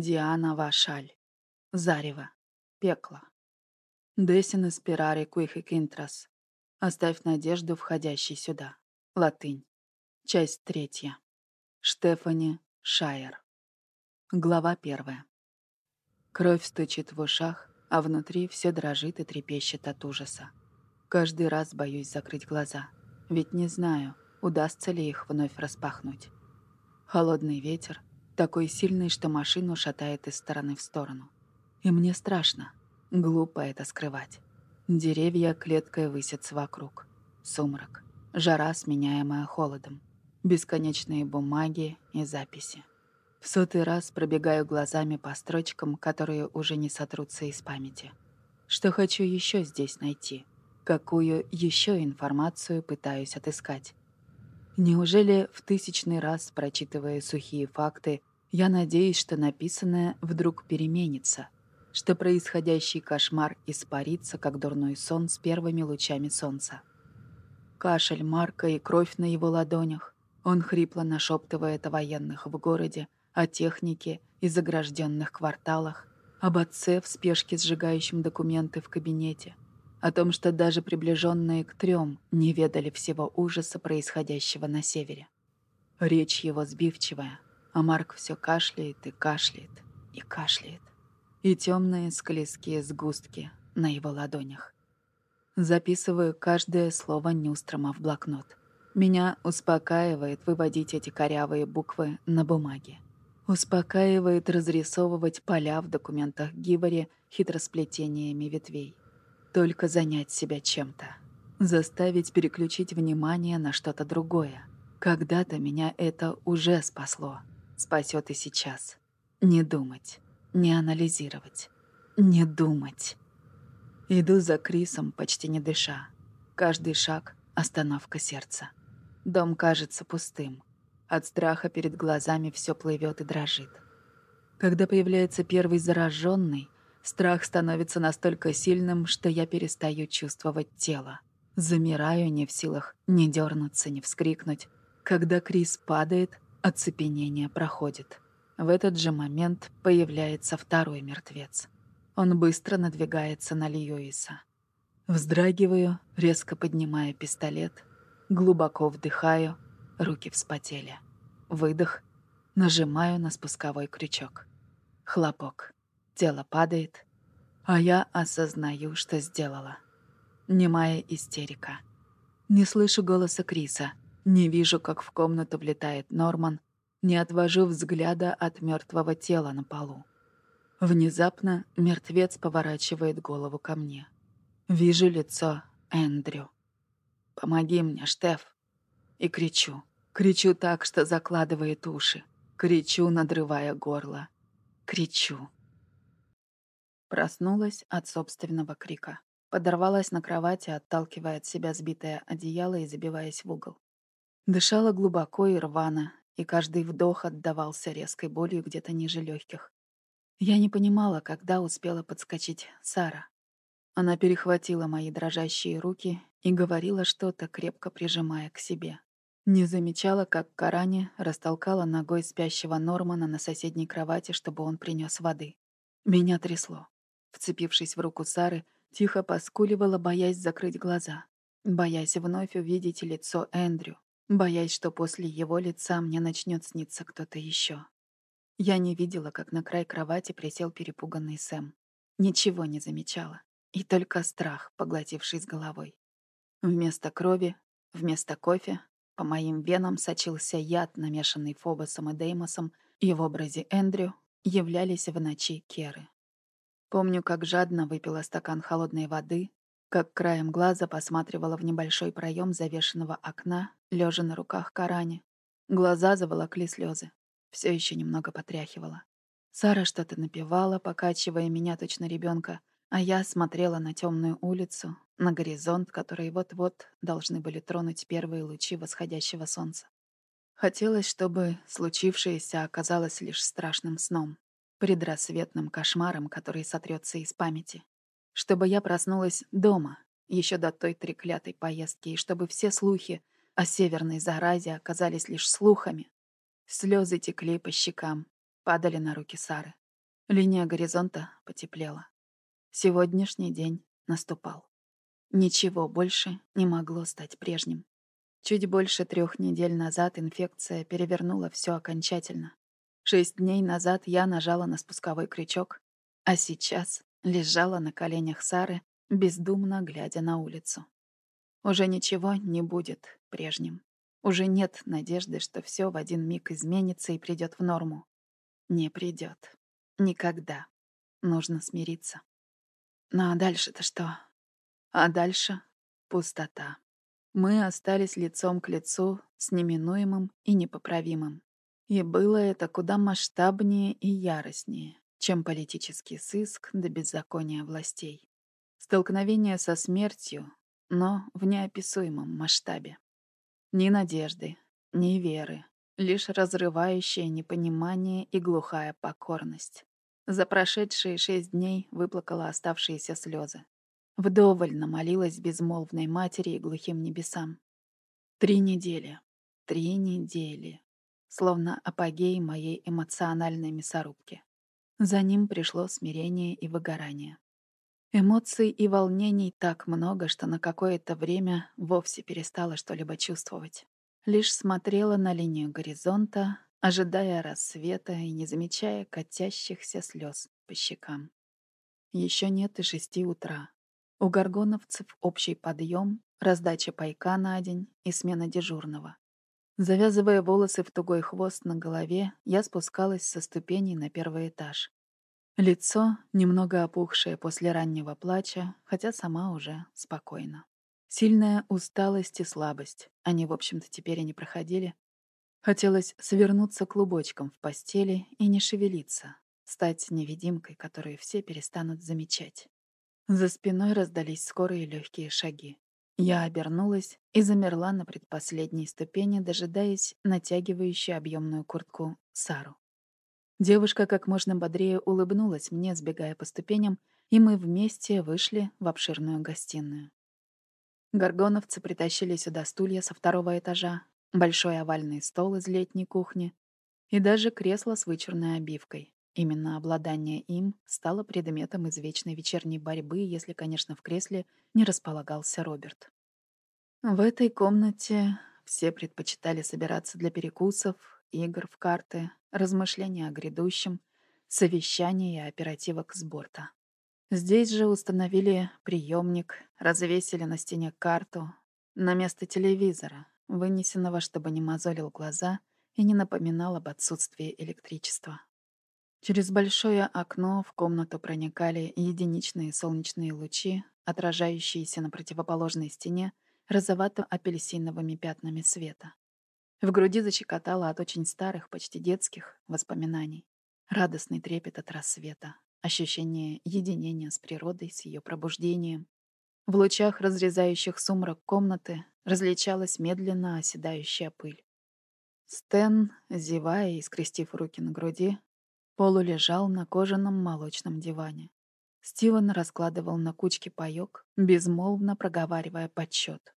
Диана Вашаль. Зарево. Пекло. Десин спирари куихик интрас. Оставь надежду, входящей сюда. Латынь. Часть третья. Штефани Шайер. Глава первая. Кровь стучит в ушах, а внутри все дрожит и трепещет от ужаса. Каждый раз боюсь закрыть глаза, ведь не знаю, удастся ли их вновь распахнуть. Холодный ветер, такой сильный, что машину шатает из стороны в сторону. И мне страшно, глупо это скрывать. Деревья клеткой высятся вокруг. Сумрак, жара, сменяемая холодом, бесконечные бумаги и записи. В сотый раз пробегаю глазами по строчкам, которые уже не сотрутся из памяти. Что хочу еще здесь найти? Какую еще информацию пытаюсь отыскать? Неужели в тысячный раз, прочитывая сухие факты, я надеюсь, что написанное вдруг переменится, что происходящий кошмар испарится, как дурной сон с первыми лучами солнца? Кашель Марка и кровь на его ладонях. Он хрипло нашептывает о военных в городе, о технике и загражденных кварталах, об отце в спешке сжигающем документы в кабинете, о том, что даже приближенные к трем не ведали всего ужаса происходящего на севере. Речь его сбивчивая, а Марк все кашляет и кашляет и кашляет. И темные склизкие сгустки на его ладонях. Записываю каждое слово Нюстрома в блокнот. Меня успокаивает выводить эти корявые буквы на бумаге. Успокаивает разрисовывать поля в документах Гибори хитросплетениями ветвей. Только занять себя чем-то. Заставить переключить внимание на что-то другое. Когда-то меня это уже спасло. Спасет и сейчас. Не думать. Не анализировать. Не думать. Иду за Крисом, почти не дыша. Каждый шаг — остановка сердца. Дом кажется пустым. От страха перед глазами все плывет и дрожит. Когда появляется первый зараженный, страх становится настолько сильным, что я перестаю чувствовать тело. Замираю не в силах ни дернуться, ни вскрикнуть. Когда Крис падает, оцепенение проходит. В этот же момент появляется второй мертвец. Он быстро надвигается на Льюиса. Вздрагиваю, резко поднимая пистолет, глубоко вдыхаю — Руки вспотели. Выдох. Нажимаю на спусковой крючок. Хлопок. Тело падает. А я осознаю, что сделала. Немая истерика. Не слышу голоса Криса. Не вижу, как в комнату влетает Норман. Не отвожу взгляда от мертвого тела на полу. Внезапно мертвец поворачивает голову ко мне. Вижу лицо Эндрю. «Помоги мне, Штеф!» И кричу. Кричу так, что закладывает уши. Кричу, надрывая горло. Кричу. Проснулась от собственного крика. Подорвалась на кровати, отталкивая от себя сбитое одеяло и забиваясь в угол. Дышала глубоко и рвано, и каждый вдох отдавался резкой болью где-то ниже легких. Я не понимала, когда успела подскочить Сара. Она перехватила мои дрожащие руки и говорила что-то, крепко прижимая к себе. Не замечала, как Карани растолкала ногой спящего Нормана на соседней кровати, чтобы он принес воды. Меня трясло. Вцепившись в руку Сары, тихо поскуливала, боясь закрыть глаза. Боясь вновь увидеть лицо Эндрю. Боясь, что после его лица мне начнет сниться кто-то еще. Я не видела, как на край кровати присел перепуганный Сэм. Ничего не замечала. И только страх, поглотивший головой. Вместо крови, вместо кофе по моим венам сочился яд, намешанный Фобосом и Деймосом, и в образе Эндрю являлись в ночи Керы. Помню, как жадно выпила стакан холодной воды, как краем глаза посматривала в небольшой проем завешенного окна, лежа на руках Карани. Глаза заволокли слезы. Все еще немного потряхивала. Сара что-то напевала, покачивая меня точно ребенка, а я смотрела на темную улицу, на горизонт, который вот-вот должны были тронуть первые лучи восходящего солнца. Хотелось, чтобы случившееся оказалось лишь страшным сном, предрассветным кошмаром, который сотрется из памяти. Чтобы я проснулась дома, еще до той треклятой поездки, и чтобы все слухи о северной заразе оказались лишь слухами. Слезы текли по щекам, падали на руки Сары. Линия горизонта потеплела. Сегодняшний день наступал. Ничего больше не могло стать прежним. Чуть больше трех недель назад инфекция перевернула все окончательно. Шесть дней назад я нажала на спусковой крючок, а сейчас лежала на коленях Сары, бездумно глядя на улицу. Уже ничего не будет прежним. Уже нет надежды, что все в один миг изменится и придет в норму. Не придет. Никогда. Нужно смириться. Ну а дальше-то что? А дальше — пустота. Мы остались лицом к лицу с неминуемым и непоправимым. И было это куда масштабнее и яростнее, чем политический сыск до беззакония властей. Столкновение со смертью, но в неописуемом масштабе. Ни надежды, ни веры, лишь разрывающее непонимание и глухая покорность. За прошедшие шесть дней выплакала оставшиеся слезы. Вдоволь намолилась безмолвной матери и глухим небесам. Три недели. Три недели. Словно апогей моей эмоциональной мясорубки. За ним пришло смирение и выгорание. Эмоций и волнений так много, что на какое-то время вовсе перестала что-либо чувствовать. Лишь смотрела на линию горизонта, ожидая рассвета и не замечая катящихся слез по щекам. Еще нет и шести утра, у горгоновцев общий подъем, раздача пайка на день и смена дежурного. Завязывая волосы в тугой хвост на голове, я спускалась со ступеней на первый этаж. Лицо, немного опухшее после раннего плача, хотя сама уже спокойна. Сильная усталость и слабость, они, в общем-то, теперь и не проходили. Хотелось свернуться клубочком в постели и не шевелиться, стать невидимкой, которую все перестанут замечать. За спиной раздались скорые легкие шаги. Я обернулась и замерла на предпоследней ступени, дожидаясь натягивающей объемную куртку Сару. Девушка как можно бодрее улыбнулась мне, сбегая по ступеням, и мы вместе вышли в обширную гостиную. Горгоновцы притащили сюда стулья со второго этажа, большой овальный стол из летней кухни и даже кресло с вычурной обивкой. Именно обладание им стало предметом извечной вечерней борьбы, если, конечно, в кресле не располагался Роберт. В этой комнате все предпочитали собираться для перекусов, игр в карты, размышления о грядущем, совещаний и оперативок с борта. Здесь же установили приемник, развесили на стене карту на место телевизора, вынесенного, чтобы не мозолил глаза и не напоминал об отсутствии электричества. Через большое окно в комнату проникали единичные солнечные лучи, отражающиеся на противоположной стене розовато-апельсиновыми пятнами света. В груди зачекотало от очень старых, почти детских воспоминаний. Радостный трепет от рассвета, ощущение единения с природой, с ее пробуждением. В лучах, разрезающих сумрак комнаты, различалась медленно оседающая пыль. Стэн, зевая и скрестив руки на груди, Полу лежал на кожаном молочном диване. Стивен раскладывал на кучке паёк, безмолвно проговаривая подсчет.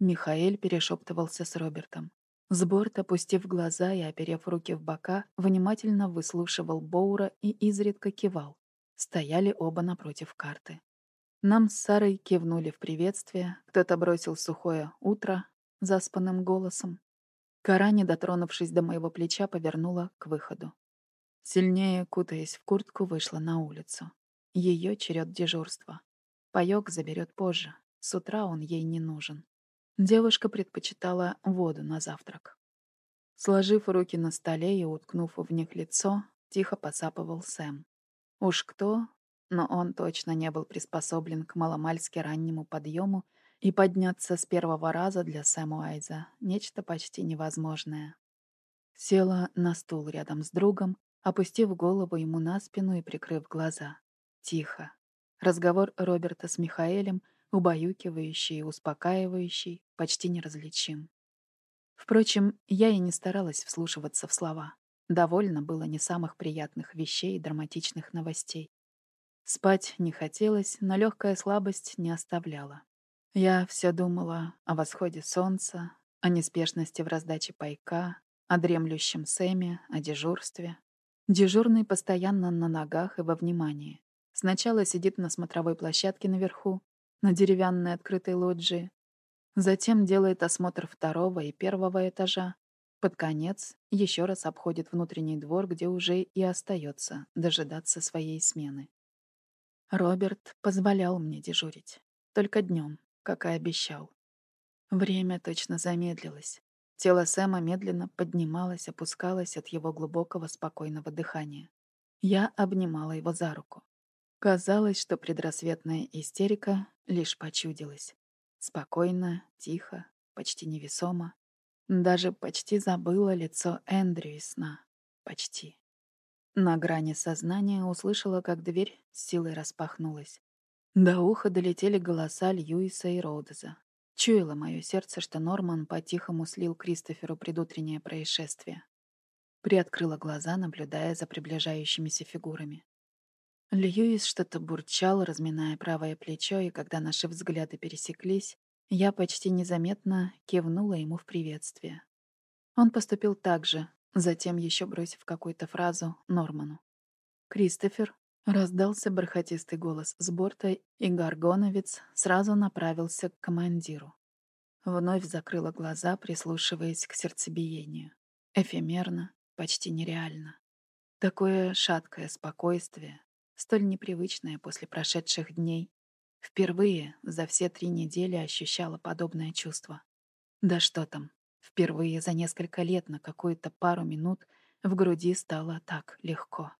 Михаэль перешептывался с Робертом. Сборт, опустив глаза и оперев руки в бока, внимательно выслушивал Боура и изредка кивал. Стояли оба напротив карты. Нам с Сарой кивнули в приветствие, кто-то бросил сухое «утро» заспанным голосом. Кора, не дотронувшись до моего плеча, повернула к выходу. Сильнее кутаясь в куртку, вышла на улицу. Ее черед дежурства. Паёк заберет позже. С утра он ей не нужен. Девушка предпочитала воду на завтрак. Сложив руки на столе и уткнув в них лицо, тихо посапывал Сэм. Уж кто, но он точно не был приспособлен к маломальски раннему подъему, и подняться с первого раза для Сэма Уайза — нечто почти невозможное. Села на стул рядом с другом опустив голову ему на спину и прикрыв глаза. Тихо. Разговор Роберта с Михаэлем, убаюкивающий и успокаивающий, почти неразличим. Впрочем, я и не старалась вслушиваться в слова. Довольно было не самых приятных вещей и драматичных новостей. Спать не хотелось, но легкая слабость не оставляла. Я все думала о восходе солнца, о неспешности в раздаче пайка, о дремлющем Сэме, о дежурстве, Дежурный постоянно на ногах и во внимании. Сначала сидит на смотровой площадке наверху, на деревянной открытой лоджии. Затем делает осмотр второго и первого этажа. Под конец еще раз обходит внутренний двор, где уже и остается дожидаться своей смены. Роберт позволял мне дежурить. Только днем, как и обещал. Время точно замедлилось. Тело Сэма медленно поднималось, опускалось от его глубокого спокойного дыхания. Я обнимала его за руку. Казалось, что предрассветная истерика лишь почудилась. Спокойно, тихо, почти невесомо. Даже почти забыла лицо Эндрю из сна. Почти. На грани сознания услышала, как дверь с силой распахнулась. До уха долетели голоса Льюиса и Роудеза. Чуяло мое сердце, что Норман по-тихому слил Кристоферу предутреннее происшествие. Приоткрыла глаза, наблюдая за приближающимися фигурами. Льюис что-то бурчал, разминая правое плечо, и когда наши взгляды пересеклись, я почти незаметно кивнула ему в приветствие. Он поступил так же, затем еще бросив какую-то фразу Норману. «Кристофер, Раздался бархатистый голос с борта, и Гаргоновец сразу направился к командиру. Вновь закрыла глаза, прислушиваясь к сердцебиению. Эфемерно, почти нереально. Такое шаткое спокойствие, столь непривычное после прошедших дней. Впервые за все три недели ощущала подобное чувство. Да что там, впервые за несколько лет на какую-то пару минут в груди стало так легко.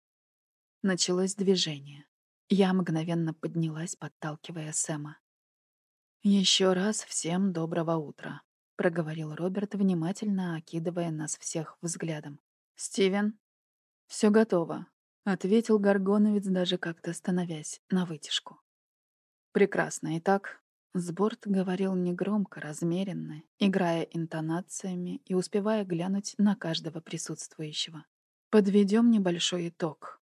Началось движение. Я мгновенно поднялась, подталкивая Сэма. «Еще раз всем доброго утра», — проговорил Роберт, внимательно окидывая нас всех взглядом. «Стивен?» «Все готово», — ответил Горгоновец, даже как-то становясь на вытяжку. «Прекрасно. Итак, Сборт говорил негромко, размеренно, играя интонациями и успевая глянуть на каждого присутствующего. Подведем небольшой итог.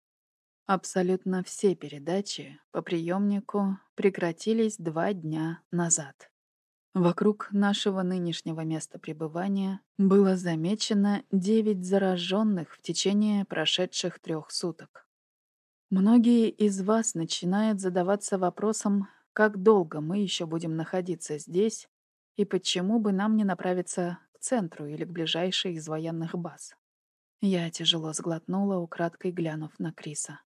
Абсолютно все передачи по приемнику прекратились два дня назад. Вокруг нашего нынешнего места пребывания было замечено 9 зараженных в течение прошедших трех суток. Многие из вас начинают задаваться вопросом, как долго мы еще будем находиться здесь и почему бы нам не направиться к центру или к ближайшей из военных баз. Я тяжело сглотнула, украдкой глянув на Криса.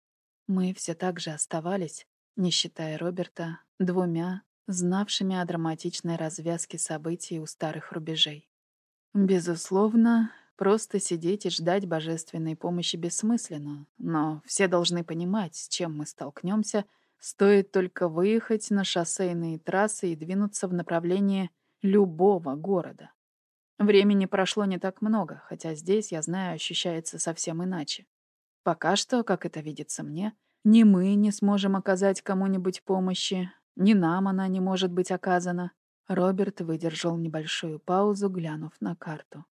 Мы все так же оставались, не считая Роберта, двумя, знавшими о драматичной развязке событий у старых рубежей. Безусловно, просто сидеть и ждать божественной помощи бессмысленно, но все должны понимать, с чем мы столкнемся, стоит только выехать на шоссейные трассы и двинуться в направлении любого города. Времени прошло не так много, хотя здесь, я знаю, ощущается совсем иначе. Пока что, как это видится мне, ни мы не сможем оказать кому-нибудь помощи, ни нам она не может быть оказана. Роберт выдержал небольшую паузу, глянув на карту.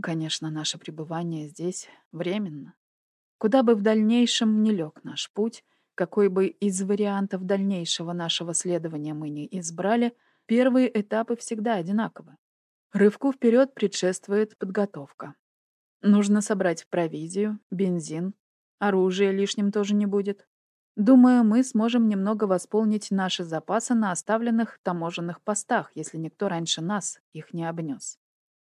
Конечно, наше пребывание здесь временно. Куда бы в дальнейшем не лег наш путь, какой бы из вариантов дальнейшего нашего следования мы ни избрали, первые этапы всегда одинаковы. Рывку вперед предшествует подготовка. Нужно собрать провизию, бензин, Оружия лишним тоже не будет. Думаю, мы сможем немного восполнить наши запасы на оставленных таможенных постах, если никто раньше нас их не обнес.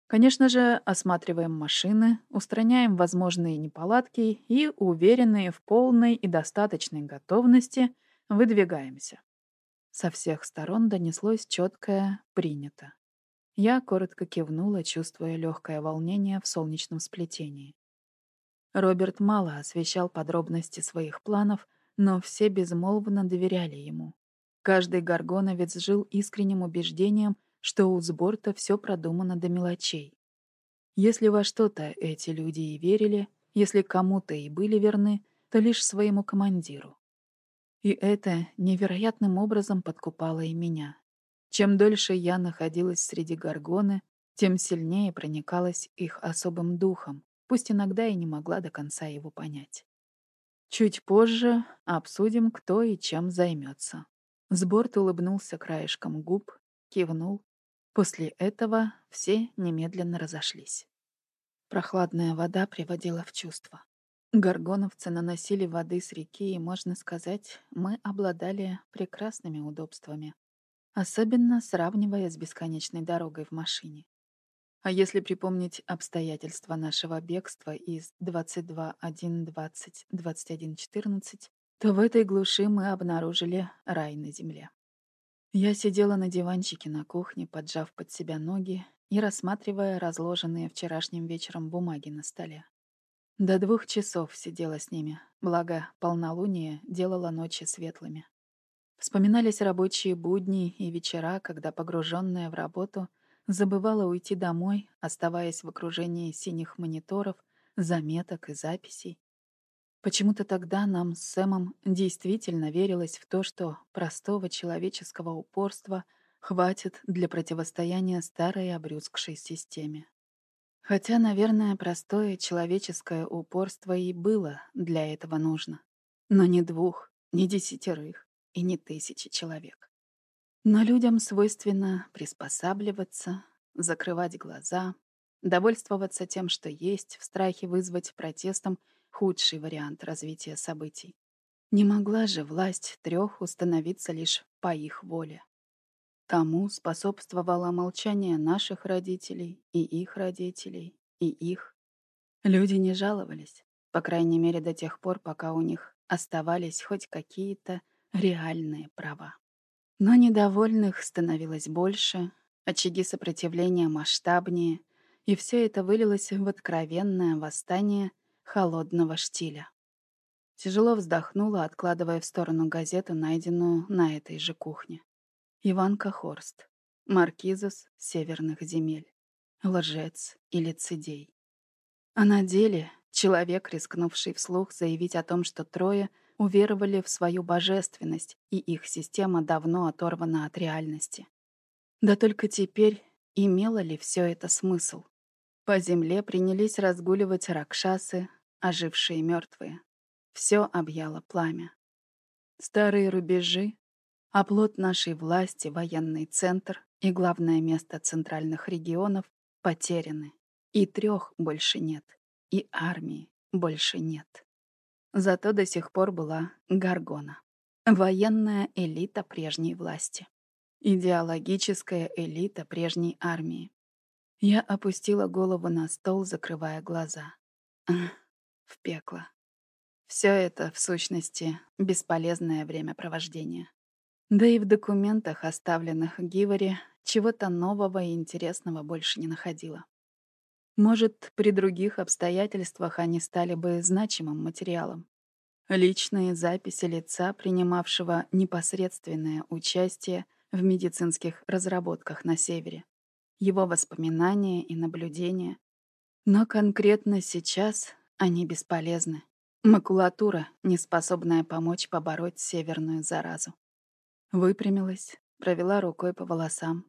Конечно же, осматриваем машины, устраняем возможные неполадки и, уверенные в полной и достаточной готовности, выдвигаемся. Со всех сторон донеслось четкое «принято». Я коротко кивнула, чувствуя легкое волнение в солнечном сплетении. Роберт мало освещал подробности своих планов, но все безмолвно доверяли ему. Каждый горгоновец жил искренним убеждением, что у Сборта все продумано до мелочей. Если во что-то эти люди и верили, если кому-то и были верны, то лишь своему командиру. И это невероятным образом подкупало и меня. Чем дольше я находилась среди горгоны, тем сильнее проникалась их особым духом, пусть иногда и не могла до конца его понять. Чуть позже обсудим, кто и чем займется. Сборт улыбнулся краешком губ, кивнул. После этого все немедленно разошлись. Прохладная вода приводила в чувство. Горгоновцы наносили воды с реки, и, можно сказать, мы обладали прекрасными удобствами, особенно сравнивая с бесконечной дорогой в машине. А если припомнить обстоятельства нашего бегства из 22.1.20.21.14, то в этой глуши мы обнаружили рай на земле. Я сидела на диванчике на кухне, поджав под себя ноги и рассматривая разложенные вчерашним вечером бумаги на столе. До двух часов сидела с ними, благо полнолуние делало ночи светлыми. Вспоминались рабочие будни и вечера, когда, погруженная в работу, забывала уйти домой, оставаясь в окружении синих мониторов, заметок и записей. Почему-то тогда нам с Сэмом действительно верилось в то, что простого человеческого упорства хватит для противостояния старой обрюзгшей системе. Хотя, наверное, простое человеческое упорство и было для этого нужно. Но не двух, не десятерых и не тысячи человек. Но людям свойственно приспосабливаться, закрывать глаза, довольствоваться тем, что есть, в страхе вызвать протестом худший вариант развития событий. Не могла же власть трех установиться лишь по их воле. Тому способствовало молчание наших родителей и их родителей, и их. Люди не жаловались, по крайней мере до тех пор, пока у них оставались хоть какие-то реальные права. Но недовольных становилось больше, очаги сопротивления масштабнее, и все это вылилось в откровенное восстание холодного штиля. Тяжело вздохнула, откладывая в сторону газету, найденную на этой же кухне. Иванка Хорст. Маркизус северных земель. Лжец и лицедей. А на деле человек, рискнувший вслух заявить о том, что трое уверовали в свою божественность, и их система давно оторвана от реальности. Да только теперь имело ли все это смысл? По земле принялись разгуливать ракшасы, ожившие мертвые. Все объяло пламя. Старые рубежи, Оплот нашей власти, военный центр и главное место центральных регионов потеряны. И трех больше нет. И армии больше нет. Зато до сих пор была Гаргона. Военная элита прежней власти. Идеологическая элита прежней армии. Я опустила голову на стол, закрывая глаза. в пекло. Все это, в сущности, бесполезное времяпровождение. Да и в документах, оставленных Гивори, чего-то нового и интересного больше не находила. Может, при других обстоятельствах они стали бы значимым материалом. Личные записи лица, принимавшего непосредственное участие в медицинских разработках на Севере, его воспоминания и наблюдения. Но конкретно сейчас они бесполезны. Макулатура, не способная помочь побороть северную заразу. Выпрямилась, провела рукой по волосам.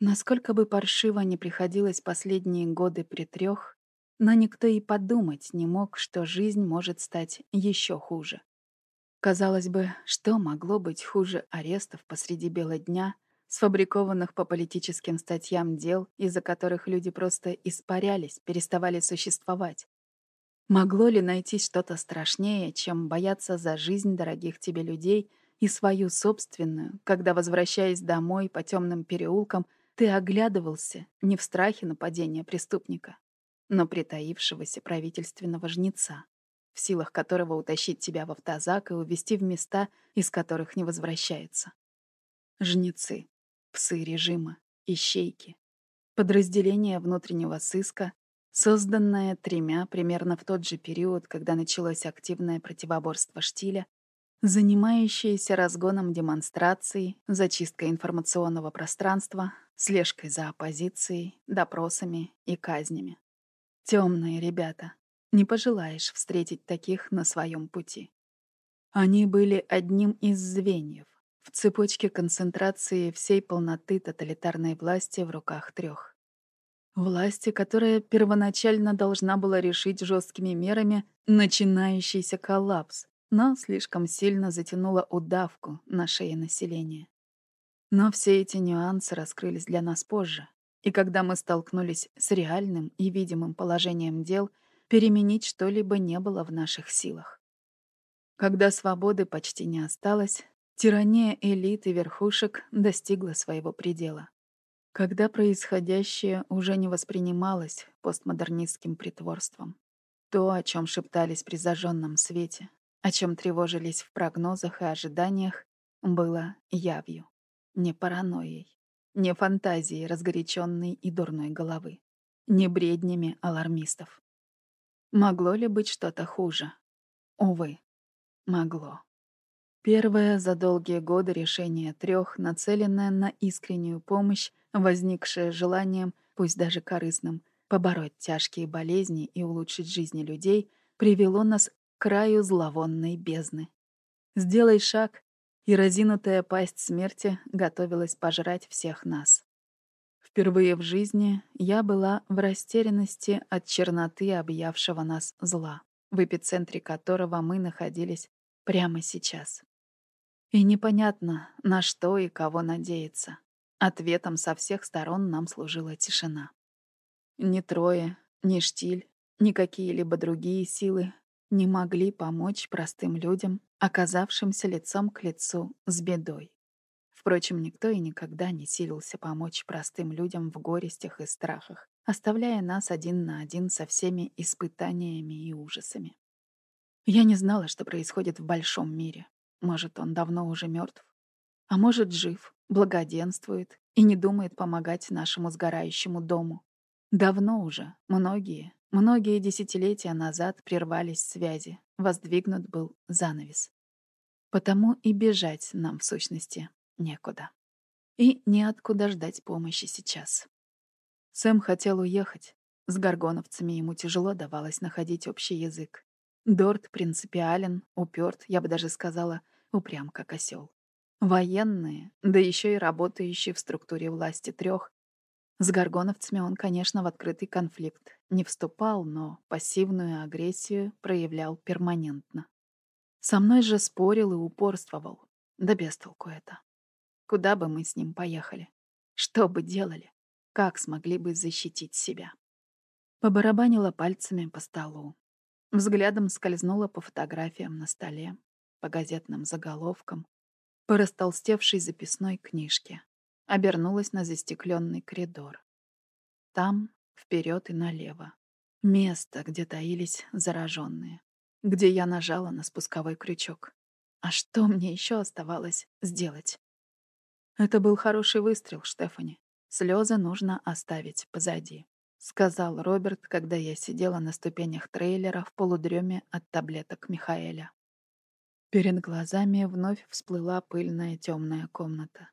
Насколько бы паршиво не приходилось последние годы при трех, но никто и подумать не мог, что жизнь может стать еще хуже. Казалось бы, что могло быть хуже арестов посреди бела дня, сфабрикованных по политическим статьям дел, из-за которых люди просто испарялись, переставали существовать? Могло ли найти что-то страшнее, чем бояться за жизнь дорогих тебе людей — и свою собственную, когда, возвращаясь домой по темным переулкам, ты оглядывался не в страхе нападения преступника, но притаившегося правительственного жнеца, в силах которого утащить тебя в автозак и увезти в места, из которых не возвращается. Жнецы, псы режима, ищейки, подразделение внутреннего сыска, созданное тремя примерно в тот же период, когда началось активное противоборство штиля, занимающиеся разгоном демонстраций, зачисткой информационного пространства, слежкой за оппозицией, допросами и казнями. Темные ребята. Не пожелаешь встретить таких на своем пути. Они были одним из звеньев в цепочке концентрации всей полноты тоталитарной власти в руках трех. Власти, которая первоначально должна была решить жесткими мерами начинающийся коллапс, но слишком сильно затянула удавку на шее населения. Но все эти нюансы раскрылись для нас позже, и когда мы столкнулись с реальным и видимым положением дел, Переменить что-либо не было в наших силах. Когда свободы почти не осталось, тирания элиты верхушек достигла своего предела. Когда происходящее уже не воспринималось постмодернистским притворством. То, о чем шептались при зажженном свете, о чем тревожились в прогнозах и ожиданиях, было явью, не паранойей, не фантазией разгоряченной и дурной головы, не бреднями алармистов. Могло ли быть что-то хуже? Увы, могло. Первое за долгие годы решение трех, нацеленное на искреннюю помощь, возникшее желанием, пусть даже корыстным, побороть тяжкие болезни и улучшить жизни людей, привело нас краю зловонной бездны. Сделай шаг, и разинутая пасть смерти готовилась пожрать всех нас. Впервые в жизни я была в растерянности от черноты объявшего нас зла, в эпицентре которого мы находились прямо сейчас. И непонятно, на что и кого надеяться. Ответом со всех сторон нам служила тишина. Ни Трое, ни Штиль, ни какие-либо другие силы не могли помочь простым людям, оказавшимся лицом к лицу с бедой. Впрочем, никто и никогда не силился помочь простым людям в горестях и страхах, оставляя нас один на один со всеми испытаниями и ужасами. Я не знала, что происходит в большом мире. Может, он давно уже мертв, а может, жив, благоденствует и не думает помогать нашему сгорающему дому. Давно уже, многие, Многие десятилетия назад прервались связи, воздвигнут был занавес. Потому и бежать нам, в сущности, некуда. И неоткуда ждать помощи сейчас. Сэм хотел уехать. С горгоновцами ему тяжело давалось находить общий язык. Дорт принципиален, уперт, я бы даже сказала, упрям как осел. Военные, да еще и работающие в структуре власти трех, с горгоновцами он, конечно, в открытый конфликт не вступал, но пассивную агрессию проявлял перманентно. Со мной же спорил и упорствовал. Да без толку это. Куда бы мы с ним поехали? Что бы делали? Как смогли бы защитить себя? Побарабанила пальцами по столу. Взглядом скользнула по фотографиям на столе, по газетным заголовкам, по растолстевшей записной книжке обернулась на застекленный коридор. Там, вперед и налево. Место, где таились зараженные. Где я нажала на спусковой крючок. А что мне еще оставалось сделать? Это был хороший выстрел, Штефани. Слезы нужно оставить позади, сказал Роберт, когда я сидела на ступенях трейлера в полудреме от таблеток Михаэля. Перед глазами вновь всплыла пыльная темная комната.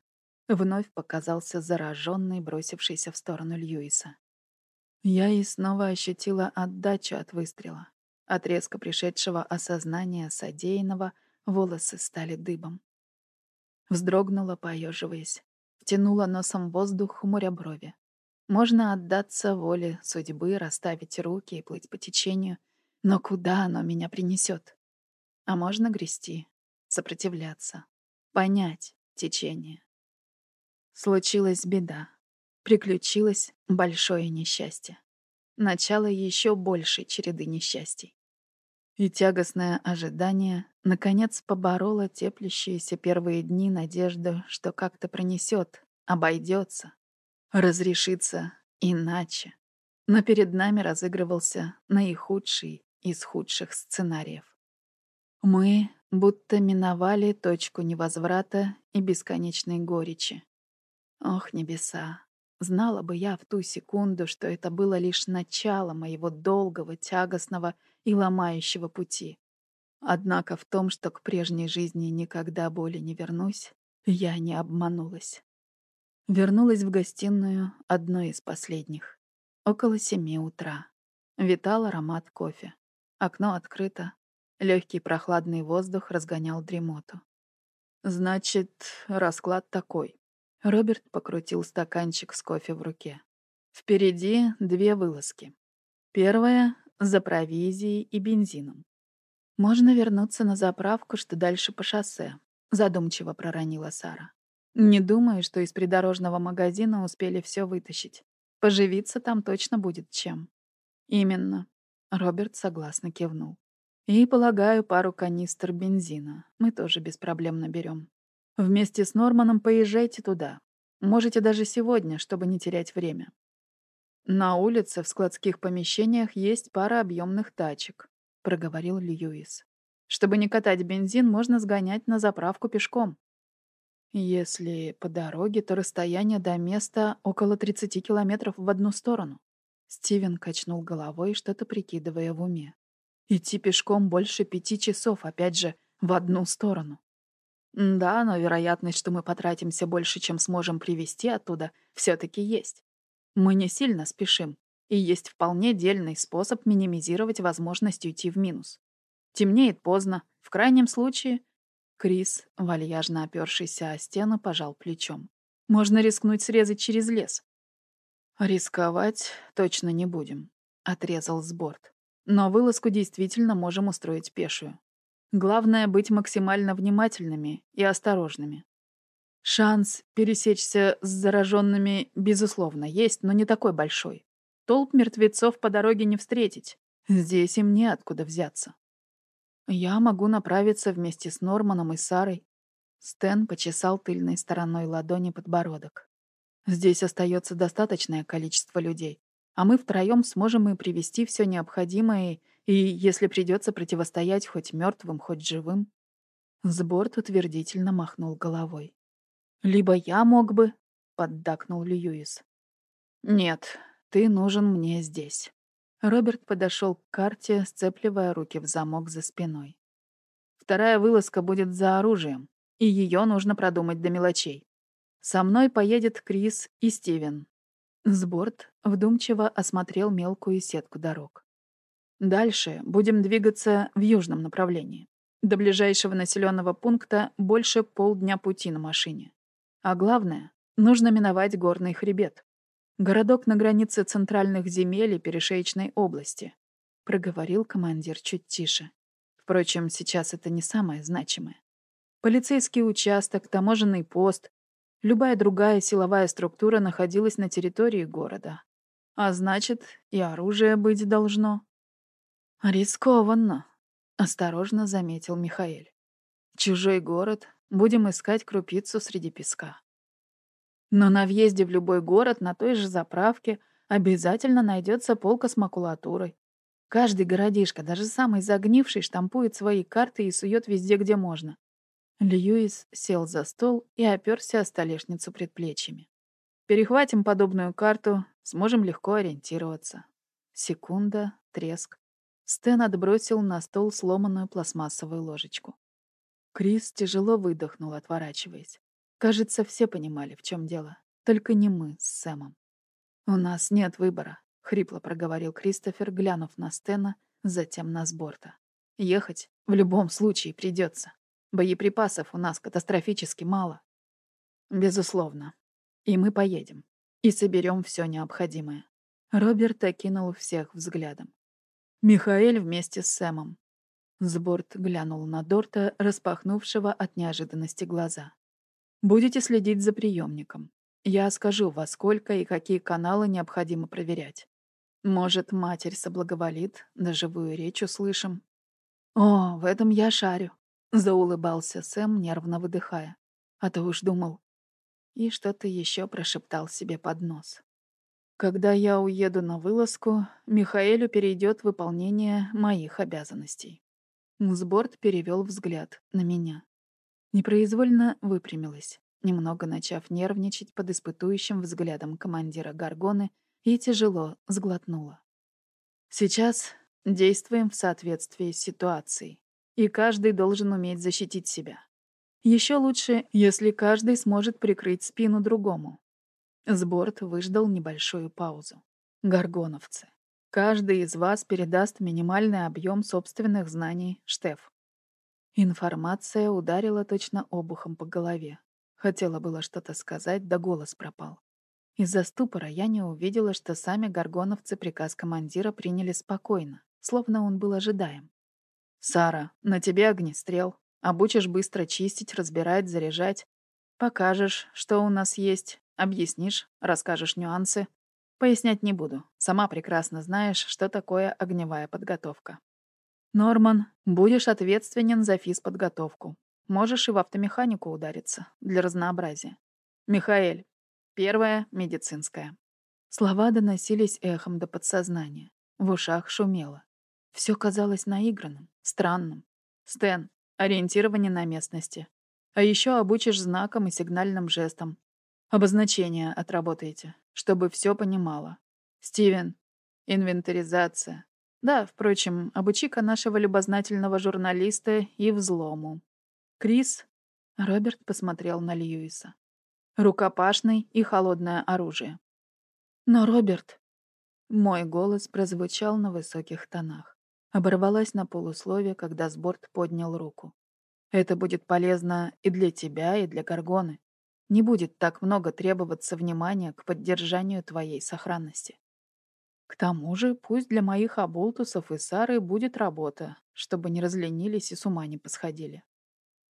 Вновь показался зараженный, бросившийся в сторону Льюиса. Я и снова ощутила отдачу от выстрела. От резко пришедшего осознания содеянного волосы стали дыбом. Вздрогнула, поеживаясь. Втянула носом воздух, хмуря брови. Можно отдаться воле судьбы, расставить руки и плыть по течению. Но куда оно меня принесет? А можно грести, сопротивляться, понять течение. Случилась беда. Приключилось большое несчастье. Начало еще большей череды несчастий. И тягостное ожидание, наконец, побороло теплящиеся первые дни надежду, что как-то пронесет, обойдется, разрешится иначе. Но перед нами разыгрывался наихудший из худших сценариев. Мы будто миновали точку невозврата и бесконечной горечи. Ох, небеса! Знала бы я в ту секунду, что это было лишь начало моего долгого, тягостного и ломающего пути. Однако в том, что к прежней жизни никогда более не вернусь, я не обманулась. Вернулась в гостиную одной из последних. Около семи утра. Витал аромат кофе. Окно открыто. Легкий прохладный воздух разгонял дремоту. Значит, расклад такой. Роберт покрутил стаканчик с кофе в руке. Впереди две вылазки. Первая — за провизией и бензином. «Можно вернуться на заправку, что дальше по шоссе», — задумчиво проронила Сара. «Не думаю, что из придорожного магазина успели все вытащить. Поживиться там точно будет чем». «Именно. Роберт согласно кивнул. И, полагаю, пару канистр бензина. Мы тоже без проблем наберем. Вместе с Норманом поезжайте туда. Можете даже сегодня, чтобы не терять время. На улице в складских помещениях есть пара объемных тачек, проговорил Льюис. Чтобы не катать бензин, можно сгонять на заправку пешком. Если по дороге, то расстояние до места около 30 километров в одну сторону. Стивен качнул головой, что-то прикидывая в уме. Идти пешком больше пяти часов, опять же, в одну сторону. Да, но вероятность, что мы потратимся больше, чем сможем привезти оттуда, все таки есть. Мы не сильно спешим, и есть вполне дельный способ минимизировать возможность уйти в минус. Темнеет поздно. В крайнем случае... Крис, вальяжно опершийся о стену, пожал плечом. Можно рискнуть срезать через лес. Рисковать точно не будем, отрезал сборд. Но вылазку действительно можем устроить пешую. Главное — быть максимально внимательными и осторожными. Шанс пересечься с зараженными, безусловно, есть, но не такой большой. Толп мертвецов по дороге не встретить. Здесь им неоткуда взяться. Я могу направиться вместе с Норманом и Сарой. Стэн почесал тыльной стороной ладони подбородок. Здесь остается достаточное количество людей, а мы втроем сможем и привести все необходимое, и, если придется противостоять хоть мертвым, хоть живым. Сборт утвердительно махнул головой. «Либо я мог бы», — поддакнул Льюис. «Нет, ты нужен мне здесь». Роберт подошел к карте, сцепливая руки в замок за спиной. Вторая вылазка будет за оружием, и ее нужно продумать до мелочей. Со мной поедет Крис и Стивен. Сборд вдумчиво осмотрел мелкую сетку дорог. Дальше будем двигаться в южном направлении. До ближайшего населенного пункта больше полдня пути на машине. А главное, нужно миновать горный хребет. Городок на границе центральных земель и перешеечной области, проговорил командир чуть тише. Впрочем, сейчас это не самое значимое. Полицейский участок, таможенный пост, любая другая силовая структура находилась на территории города. А значит, и оружие быть должно. Рискованно, осторожно заметил Михаил. Чужой город, будем искать крупицу среди песка. Но на въезде в любой город на той же заправке обязательно найдется полка с макулатурой. Каждый городишко, даже самый загнивший, штампует свои карты и сует везде, где можно. Льюис сел за стол и оперся о столешницу предплечьями. Перехватим подобную карту, сможем легко ориентироваться. Секунда, треск. Стэн отбросил на стол сломанную пластмассовую ложечку. Крис тяжело выдохнул, отворачиваясь. Кажется, все понимали, в чем дело. Только не мы с Сэмом. «У нас нет выбора», — хрипло проговорил Кристофер, глянув на Стена, затем на сборта. «Ехать в любом случае придется. Боеприпасов у нас катастрофически мало». «Безусловно. И мы поедем. И соберем все необходимое». Роберт окинул всех взглядом. Михаэль вместе с Сэмом. Сборт глянул на Дорта, распахнувшего от неожиданности глаза. Будете следить за приемником. Я скажу, во сколько и какие каналы необходимо проверять. Может, матерь соблаговолит, да живую речь услышим. О, в этом я шарю, заулыбался Сэм, нервно выдыхая. А то уж думал. И что-то еще прошептал себе под нос. Когда я уеду на вылазку, Михаэлю перейдет выполнение моих обязанностей. Сборд перевел взгляд на меня. Непроизвольно выпрямилась, немного начав нервничать под испытующим взглядом командира Гаргоны и тяжело сглотнула. Сейчас действуем в соответствии с ситуацией, и каждый должен уметь защитить себя. Еще лучше, если каждый сможет прикрыть спину другому. Сборд выждал небольшую паузу. Гаргоновцы. Каждый из вас передаст минимальный объем собственных знаний Штеф. Информация ударила точно обухом по голове. Хотела было что-то сказать, да голос пропал. Из-за ступора я не увидела, что сами горгоновцы приказ командира приняли спокойно, словно он был ожидаем. «Сара, на тебе огнестрел. Обучишь быстро чистить, разбирать, заряжать. Покажешь, что у нас есть, объяснишь, расскажешь нюансы. Пояснять не буду. Сама прекрасно знаешь, что такое огневая подготовка. Норман, будешь ответственен за физподготовку. Можешь и в автомеханику удариться, для разнообразия. Михаэль, первая медицинская. Слова доносились эхом до подсознания. В ушах шумело. Все казалось наигранным, странным. Стэн, ориентирование на местности. А еще обучишь знаком и сигнальным жестом. Обозначение отработаете, чтобы все понимала. Стивен, инвентаризация. Да, впрочем, обучи-ка нашего любознательного журналиста и взлому. Крис, Роберт посмотрел на Льюиса. Рукопашный и холодное оружие. Но, Роберт, мой голос прозвучал на высоких тонах. Оборвалась на полусловие, когда Сборд поднял руку. Это будет полезно и для тебя, и для Гаргоны. Не будет так много требоваться внимания к поддержанию твоей сохранности. К тому же, пусть для моих оболтусов и Сары будет работа, чтобы не разленились и с ума не посходили.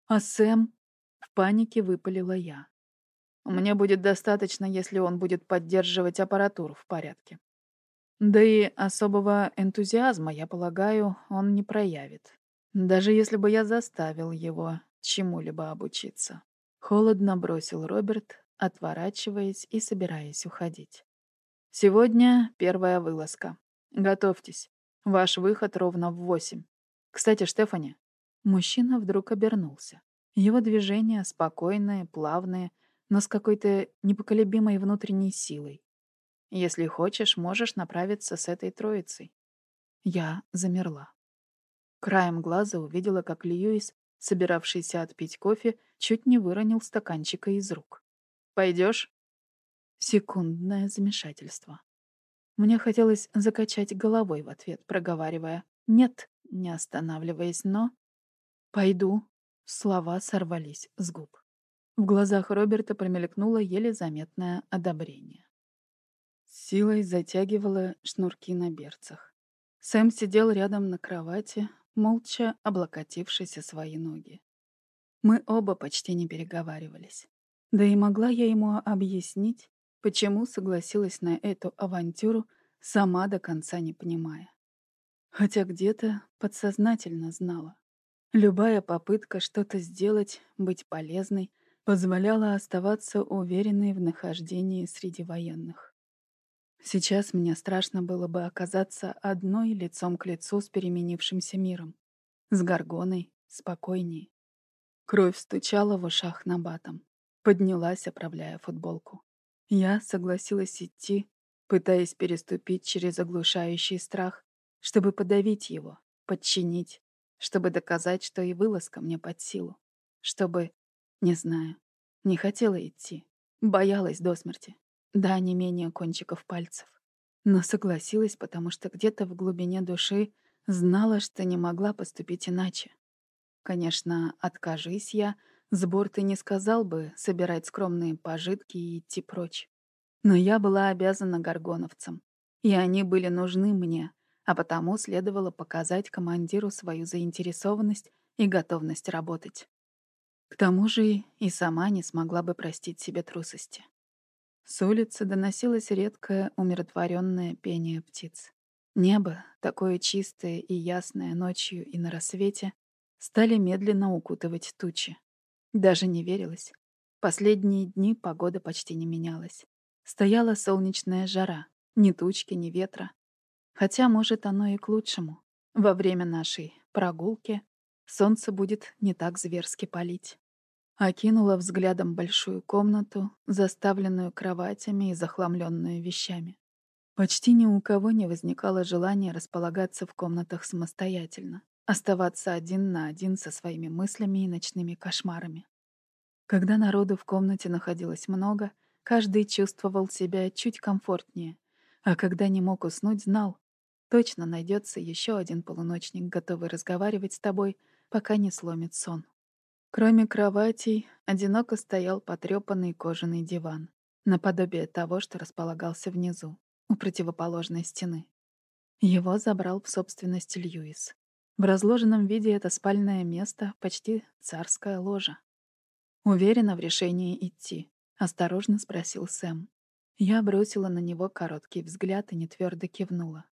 А Сэм? В панике выпалила я. Мне будет достаточно, если он будет поддерживать аппаратуру в порядке. Да и особого энтузиазма, я полагаю, он не проявит. Даже если бы я заставил его чему-либо обучиться. Холодно бросил Роберт, отворачиваясь и собираясь уходить. Сегодня первая вылазка. Готовьтесь. Ваш выход ровно в восемь. Кстати, Штефани. Мужчина вдруг обернулся. Его движения спокойные, плавные, но с какой-то непоколебимой внутренней силой. Если хочешь, можешь направиться с этой троицей. Я замерла. Краем глаза увидела, как Льюис, собиравшийся отпить кофе, чуть не выронил стаканчика из рук. Пойдешь? Секундное замешательство. Мне хотелось закачать головой в ответ, проговаривая «нет», не останавливаясь, но... «Пойду». Слова сорвались с губ. В глазах Роберта промелькнуло еле заметное одобрение силой затягивала шнурки на берцах. Сэм сидел рядом на кровати, молча облокотившись о свои ноги. Мы оба почти не переговаривались. Да и могла я ему объяснить, почему согласилась на эту авантюру, сама до конца не понимая. Хотя где-то подсознательно знала. Любая попытка что-то сделать, быть полезной, позволяла оставаться уверенной в нахождении среди военных. Сейчас мне страшно было бы оказаться одной лицом к лицу с переменившимся миром. С горгоной, спокойней. Кровь стучала в ушах на батом. Поднялась, оправляя футболку. Я согласилась идти, пытаясь переступить через оглушающий страх, чтобы подавить его, подчинить, чтобы доказать, что и вылазка мне под силу. Чтобы... Не знаю. Не хотела идти. Боялась до смерти. Да, не менее кончиков пальцев. Но согласилась, потому что где-то в глубине души знала, что не могла поступить иначе. Конечно, откажись я, сбор ты не сказал бы собирать скромные пожитки и идти прочь. Но я была обязана горгоновцам, и они были нужны мне, а потому следовало показать командиру свою заинтересованность и готовность работать. К тому же и сама не смогла бы простить себе трусости. С улицы доносилось редкое умиротворенное пение птиц. Небо, такое чистое и ясное ночью и на рассвете, стали медленно укутывать тучи. Даже не верилось. Последние дни погода почти не менялась. Стояла солнечная жара, ни тучки, ни ветра. Хотя, может, оно и к лучшему. Во время нашей прогулки солнце будет не так зверски палить. Окинула взглядом большую комнату, заставленную кроватями и захламленную вещами. Почти ни у кого не возникало желания располагаться в комнатах самостоятельно, оставаться один на один со своими мыслями и ночными кошмарами. Когда народу в комнате находилось много, каждый чувствовал себя чуть комфортнее, а когда не мог уснуть, знал, точно найдется еще один полуночник, готовый разговаривать с тобой, пока не сломит сон. Кроме кроватей, одиноко стоял потрёпанный кожаный диван, наподобие того, что располагался внизу, у противоположной стены. Его забрал в собственность Льюис. В разложенном виде это спальное место — почти царская ложа. «Уверена в решении идти?» — осторожно спросил Сэм. Я бросила на него короткий взгляд и нетвердо кивнула.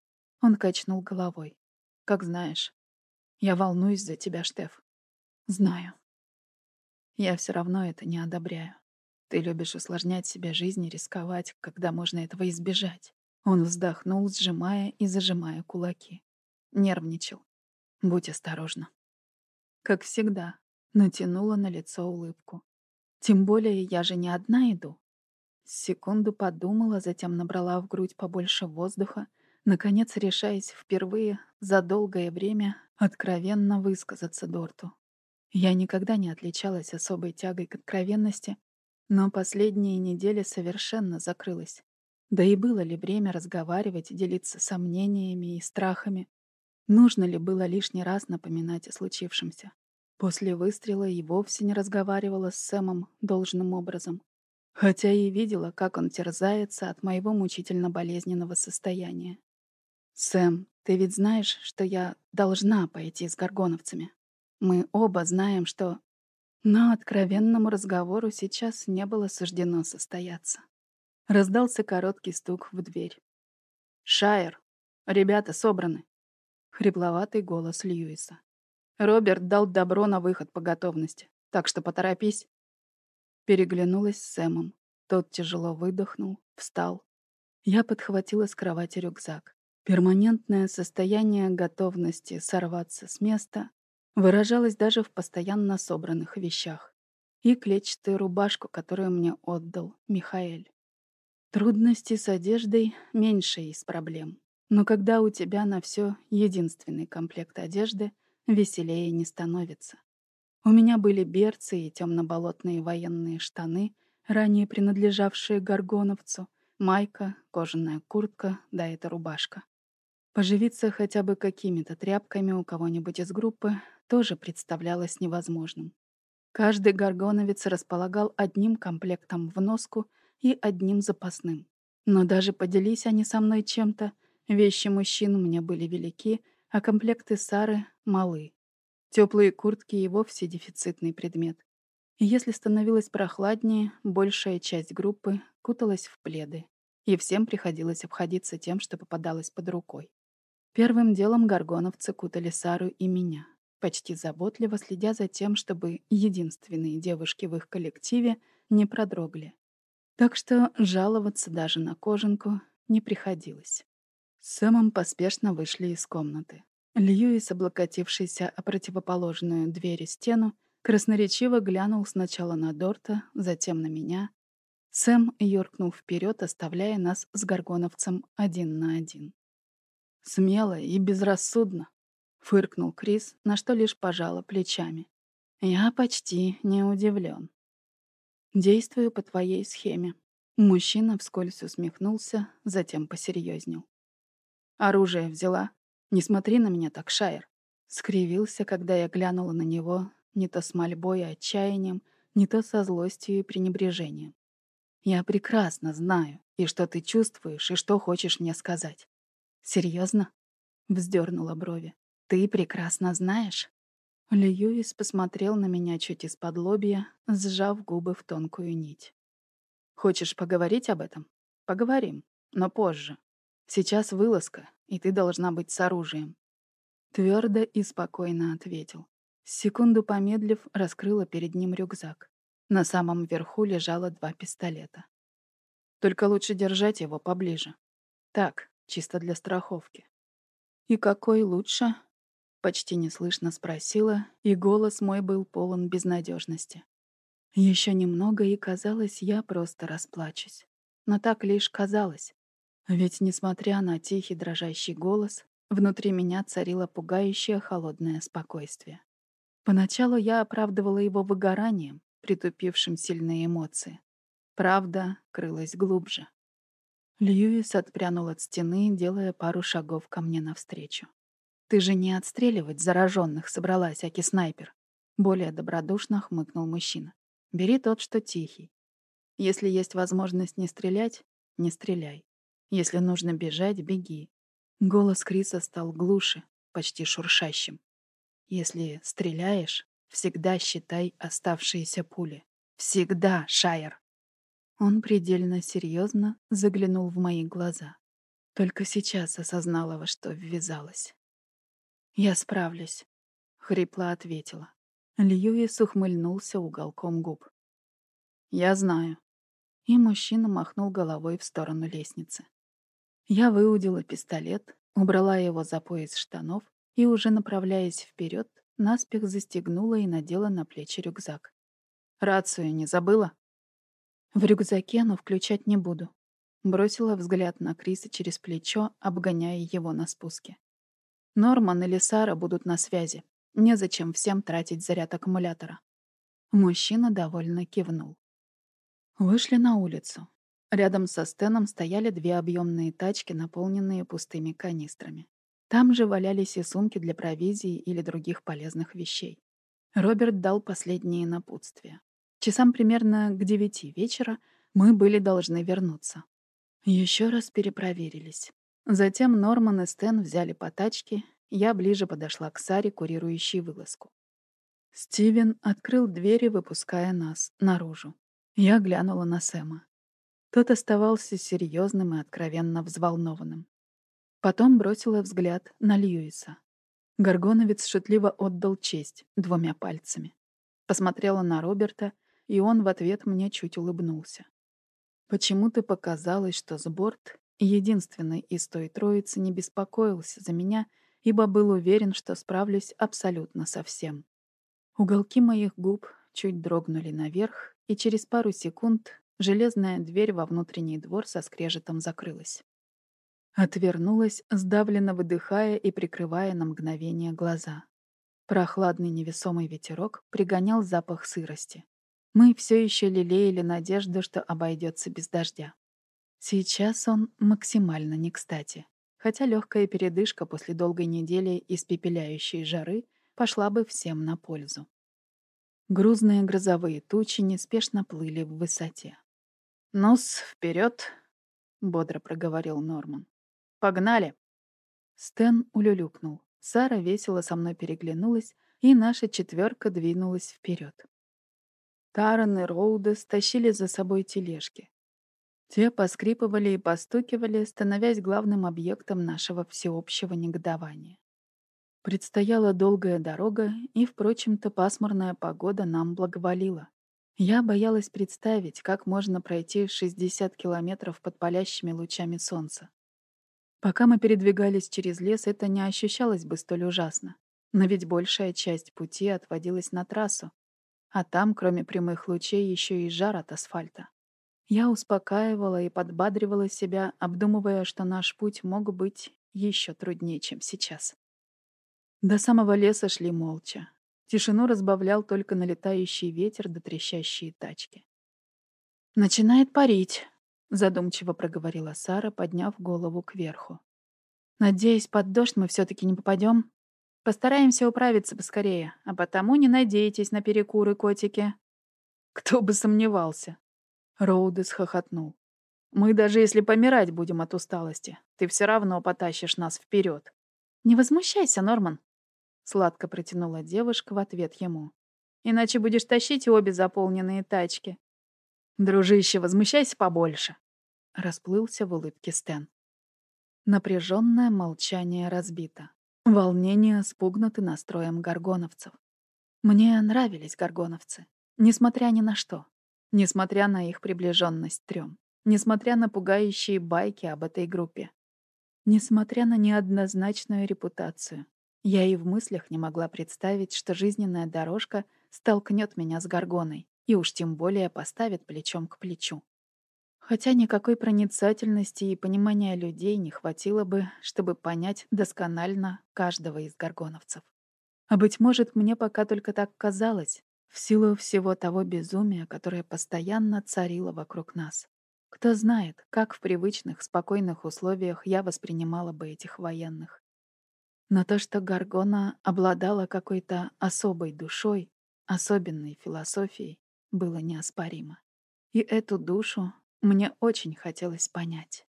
Он качнул головой. «Как знаешь. Я волнуюсь за тебя, Штеф». «Знаю». «Я все равно это не одобряю. Ты любишь усложнять себе жизнь и рисковать, когда можно этого избежать». Он вздохнул, сжимая и зажимая кулаки. Нервничал. «Будь осторожна». Как всегда, натянула на лицо улыбку. «Тем более я же не одна иду. Секунду подумала, затем набрала в грудь побольше воздуха, наконец решаясь впервые за долгое время откровенно высказаться Дорту. Я никогда не отличалась особой тягой к откровенности, но последние недели совершенно закрылась. Да и было ли время разговаривать, делиться сомнениями и страхами? Нужно ли было лишний раз напоминать о случившемся? После выстрела и вовсе не разговаривала с Сэмом должным образом. Хотя и видела, как он терзается от моего мучительно болезненного состояния. «Сэм, ты ведь знаешь, что я должна пойти с горгоновцами. Мы оба знаем, что...» Но откровенному разговору сейчас не было суждено состояться. Раздался короткий стук в дверь. «Шайер, ребята собраны!» Хрипловатый голос Льюиса. «Роберт дал добро на выход по готовности, так что поторопись». Переглянулась с Сэмом. Тот тяжело выдохнул, встал. Я подхватила с кровати рюкзак. Перманентное состояние готовности сорваться с места выражалось даже в постоянно собранных вещах. И клетчатую рубашку, которую мне отдал Михаэль. Трудности с одеждой — меньшая из проблем. Но когда у тебя на все единственный комплект одежды, веселее не становится. У меня были берцы и темно-болотные военные штаны, ранее принадлежавшие горгоновцу, майка, кожаная куртка, да эта рубашка. Поживиться хотя бы какими-то тряпками у кого-нибудь из группы тоже представлялось невозможным. Каждый горгоновец располагал одним комплектом в носку и одним запасным. Но даже поделись они со мной чем-то, вещи мужчин мне были велики, а комплекты Сары — малы. Теплые куртки и вовсе дефицитный предмет. И если становилось прохладнее, большая часть группы куталась в пледы, и всем приходилось обходиться тем, что попадалось под рукой. Первым делом горгоновцы кутали Сару и меня, почти заботливо следя за тем, чтобы единственные девушки в их коллективе не продрогли. Так что жаловаться даже на кожанку не приходилось. С Сэмом поспешно вышли из комнаты. Льюис, облокотившийся о противоположную дверь и стену, красноречиво глянул сначала на Дорта, затем на меня. Сэм юркнул вперед, оставляя нас с горгоновцем один на один. «Смело и безрассудно», — фыркнул Крис, на что лишь пожала плечами. «Я почти не удивлен. Действую по твоей схеме». Мужчина вскользь усмехнулся, затем посерьезнел. «Оружие взяла?» «Не смотри на меня так, Шайер!» Скривился, когда я глянула на него, не то с мольбой и отчаянием, не то со злостью и пренебрежением. «Я прекрасно знаю, и что ты чувствуешь, и что хочешь мне сказать». «Серьезно?» — вздернула брови. «Ты прекрасно знаешь?» Льюис посмотрел на меня чуть из-под лобья, сжав губы в тонкую нить. «Хочешь поговорить об этом? Поговорим, но позже. Сейчас вылазка, и ты должна быть с оружием». Твердо и спокойно ответил. Секунду помедлив, раскрыла перед ним рюкзак. На самом верху лежало два пистолета. Только лучше держать его поближе. Так, чисто для страховки. «И какой лучше?» Почти неслышно спросила, и голос мой был полон безнадежности. Еще немного, и казалось, я просто расплачусь. Но так лишь казалось. Ведь, несмотря на тихий дрожащий голос, внутри меня царило пугающее холодное спокойствие. Поначалу я оправдывала его выгоранием, притупившим сильные эмоции. Правда крылась глубже. Льюис отпрянул от стены, делая пару шагов ко мне навстречу. «Ты же не отстреливать зараженных собралась, аки снайпер!» Более добродушно хмыкнул мужчина. «Бери тот, что тихий. Если есть возможность не стрелять, не стреляй. Если нужно бежать, беги. Голос Криса стал глуше, почти шуршащим. Если стреляешь, всегда считай оставшиеся пули. Всегда, Шайер. Он предельно серьезно заглянул в мои глаза. Только сейчас осознала, во что ввязалась. «Я справлюсь», — хрипло ответила. Льюис ухмыльнулся уголком губ. «Я знаю». И мужчина махнул головой в сторону лестницы. Я выудила пистолет, убрала его за пояс штанов и, уже направляясь вперед, наспех застегнула и надела на плечи рюкзак. «Рацию не забыла?» «В рюкзаке, но включать не буду». Бросила взгляд на Криса через плечо, обгоняя его на спуске. «Норман или Сара будут на связи. Незачем всем тратить заряд аккумулятора». Мужчина довольно кивнул. Вышли на улицу. Рядом со стеном стояли две объемные тачки, наполненные пустыми канистрами. Там же валялись и сумки для провизии или других полезных вещей. Роберт дал последние напутствия. Часам примерно к девяти вечера мы были должны вернуться. Еще раз перепроверились. Затем Норман и Стэн взяли по тачке, я ближе подошла к Саре, курирующей вылазку. Стивен открыл двери, выпуская нас наружу. Я глянула на Сэма. Тот оставался серьезным и откровенно взволнованным. Потом бросила взгляд на Льюиса. Горгоновец шутливо отдал честь двумя пальцами. Посмотрела на Роберта и он в ответ мне чуть улыбнулся. Почему-то показалось, что Сборд, единственный из той троицы, не беспокоился за меня, ибо был уверен, что справлюсь абсолютно со всем. Уголки моих губ чуть дрогнули наверх, и через пару секунд железная дверь во внутренний двор со скрежетом закрылась. Отвернулась, сдавленно выдыхая и прикрывая на мгновение глаза. Прохладный невесомый ветерок пригонял запах сырости. Мы все еще лелеяли надежду, что обойдется без дождя. Сейчас он максимально не кстати, хотя легкая передышка после долгой недели испепеляющей жары пошла бы всем на пользу. Грузные грозовые тучи неспешно плыли в высоте. «Ну-с, вперед!» — бодро проговорил Норман. «Погнали!» Стэн улюлюкнул. Сара весело со мной переглянулась, и наша четверка двинулась вперед. Таран и Роуда стащили за собой тележки. Те поскрипывали и постукивали, становясь главным объектом нашего всеобщего негодования. Предстояла долгая дорога, и, впрочем-то, пасмурная погода нам благоволила. Я боялась представить, как можно пройти 60 километров под палящими лучами солнца. Пока мы передвигались через лес, это не ощущалось бы столь ужасно. Но ведь большая часть пути отводилась на трассу, а там, кроме прямых лучей, еще и жар от асфальта. Я успокаивала и подбадривала себя, обдумывая, что наш путь мог быть еще труднее, чем сейчас. До самого леса шли молча. Тишину разбавлял только налетающий ветер да трещащие тачки. «Начинает парить», — задумчиво проговорила Сара, подняв голову кверху. «Надеюсь, под дождь мы все таки не попадем. Постараемся управиться поскорее, а потому не надейтесь на перекуры, котики. Кто бы сомневался. Роудес хохотнул. Мы даже если помирать будем от усталости, ты все равно потащишь нас вперед. Не возмущайся, Норман. Сладко протянула девушка в ответ ему. Иначе будешь тащить обе заполненные тачки. Дружище, возмущайся побольше. Расплылся в улыбке Стэн. Напряженное молчание разбито. Волнение спугнуты настроем горгоновцев. Мне нравились горгоновцы, несмотря ни на что. Несмотря на их приближенность трем. Несмотря на пугающие байки об этой группе. Несмотря на неоднозначную репутацию. Я и в мыслях не могла представить, что жизненная дорожка столкнет меня с горгоной и уж тем более поставит плечом к плечу. Хотя никакой проницательности и понимания людей не хватило бы, чтобы понять досконально каждого из горгоновцев. А быть может, мне пока только так казалось, в силу всего того безумия, которое постоянно царило вокруг нас. Кто знает, как в привычных, спокойных условиях я воспринимала бы этих военных. Но то, что Гаргона обладала какой-то особой душой, особенной философией, было неоспоримо. И эту душу мне очень хотелось понять.